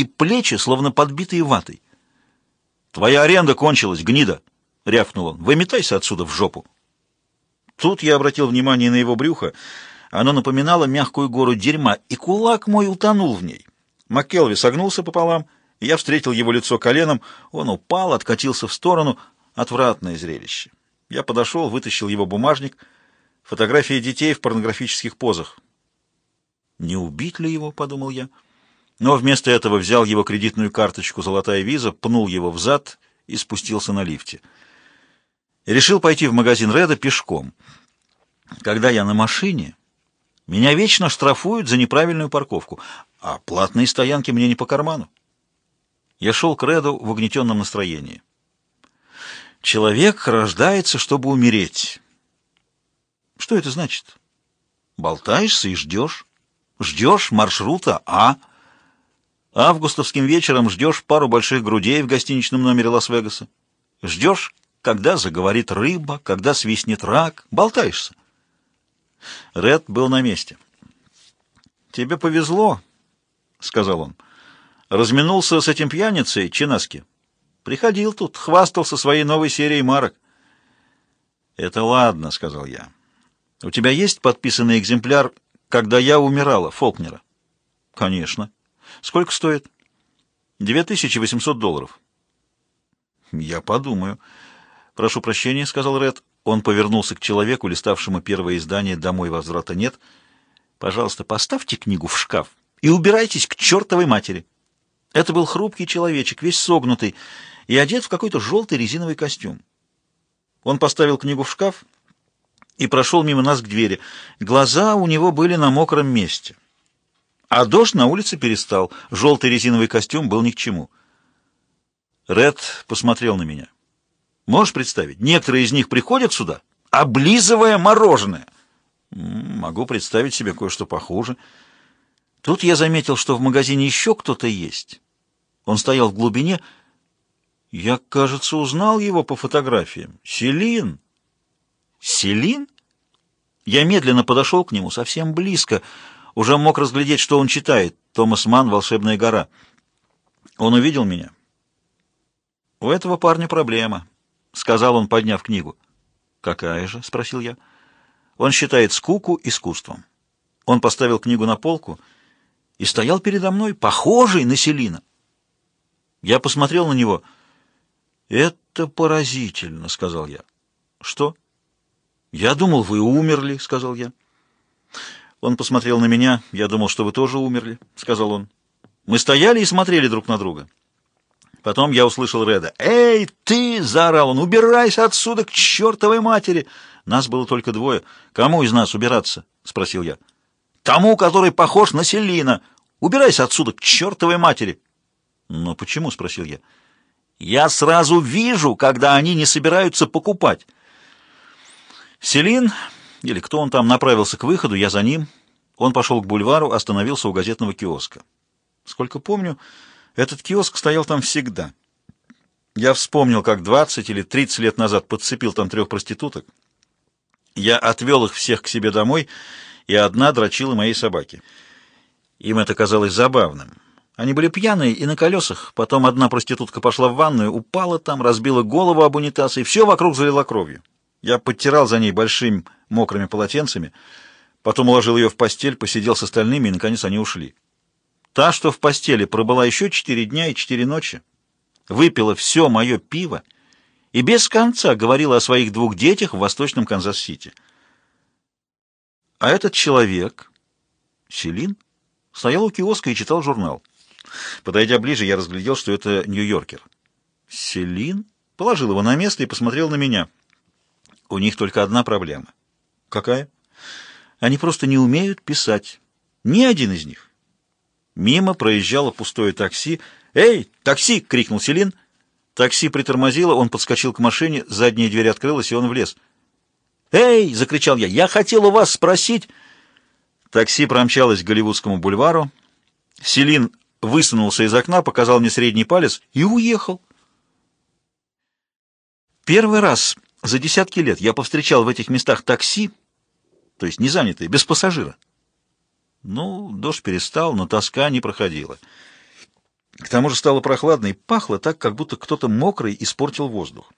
и плечи, словно подбитые ватой. «Твоя аренда кончилась, гнида!» — рявкнул он. «Выметайся отсюда в жопу!» Тут я обратил внимание на его брюхо. Оно напоминало мягкую гору дерьма, и кулак мой утонул в ней. Маккелви согнулся пополам, я встретил его лицо коленом. Он упал, откатился в сторону. Отвратное зрелище. Я подошел, вытащил его бумажник. Фотографии детей в порнографических позах. «Не убить ли его?» — подумал я. Но вместо этого взял его кредитную карточку «Золотая виза», пнул его в зад и спустился на лифте. Решил пойти в магазин Реда пешком. Когда я на машине, меня вечно штрафуют за неправильную парковку, а платные стоянки мне не по карману. Я шел к Реду в угнетенном настроении. Человек рождается, чтобы умереть. Что это значит? Болтаешься и ждешь. Ждешь маршрута А. Августовским вечером ждешь пару больших грудей в гостиничном номере Лас-Вегаса. Ждешь, когда заговорит рыба, когда свистнет рак. Болтаешься. Ред был на месте. «Тебе повезло», — сказал он. «Разминулся с этим пьяницей Чинаски. Приходил тут, хвастался своей новой серией марок». «Это ладно», — сказал я. «У тебя есть подписанный экземпляр, когда я умирала, Фолкнера?» «Конечно. Сколько стоит?» «Две тысячи восемьсот долларов». «Я подумаю». «Прошу прощения», — сказал Ред. Он повернулся к человеку, листавшему первое издание «Домой возврата нет». «Пожалуйста, поставьте книгу в шкаф и убирайтесь к чертовой матери». Это был хрупкий человечек, весь согнутый, и одет в какой-то желтый резиновый костюм. Он поставил книгу в шкаф и прошел мимо нас к двери. Глаза у него были на мокром месте. А дождь на улице перестал. Желтый резиновый костюм был ни к чему. Ред посмотрел на меня. Можешь представить? Некоторые из них приходят сюда, облизывая мороженое. Могу представить себе кое-что похуже. Тут я заметил, что в магазине еще кто-то есть. Он стоял в глубине. Я, кажется, узнал его по фотографиям. Селин. Селин? Я медленно подошел к нему, совсем близко. Уже мог разглядеть, что он читает. Томас Ман «Волшебная гора». Он увидел меня. У этого парня проблема. — сказал он, подняв книгу. «Какая же?» — спросил я. «Он считает скуку искусством». Он поставил книгу на полку и стоял передо мной, похожий на Селина. Я посмотрел на него. «Это поразительно», — сказал я. «Что?» «Я думал, вы умерли», — сказал я. Он посмотрел на меня. «Я думал, что вы тоже умерли», — сказал он. Мы стояли и смотрели друг на друга. Потом я услышал Реда. «Эй, ты!» — заорал он. «Убирайся отсюда к чертовой матери!» Нас было только двое. «Кому из нас убираться?» — спросил я. «Тому, который похож на Селина. Убирайся отсюда к чертовой матери!» «Но почему?» — спросил я. «Я сразу вижу, когда они не собираются покупать». Селин, или кто он там, направился к выходу, я за ним. Он пошел к бульвару, остановился у газетного киоска. Сколько помню... Этот киоск стоял там всегда. Я вспомнил, как 20 или 30 лет назад подцепил там трех проституток. Я отвел их всех к себе домой, и одна дрочила моей собаке. Им это казалось забавным. Они были пьяные и на колесах. Потом одна проститутка пошла в ванную, упала там, разбила голову об унитаз, и все вокруг залила кровью. Я подтирал за ней большими мокрыми полотенцами, потом уложил ее в постель, посидел с остальными, и, наконец, они ушли. Та, что в постели пробыла еще четыре дня и четыре ночи, выпила все мое пиво и без конца говорила о своих двух детях в восточном Канзас-Сити. А этот человек, Селин, стоял у киоска и читал журнал. Подойдя ближе, я разглядел, что это Нью-Йоркер. Селин положил его на место и посмотрел на меня. У них только одна проблема. Какая? Они просто не умеют писать. Ни один из них. Мимо проезжало пустое такси. «Эй, такси!» — крикнул Селин. Такси притормозило, он подскочил к машине, задняя дверь открылась, и он влез. «Эй!» — закричал я. «Я хотел у вас спросить...» Такси промчалось к Голливудскому бульвару. Селин высунулся из окна, показал мне средний палец и уехал. Первый раз за десятки лет я повстречал в этих местах такси, то есть не занятые, без пассажира. Ну, дождь перестал, но тоска не проходила. К тому же стало прохладно и пахло так, как будто кто-то мокрый испортил воздух.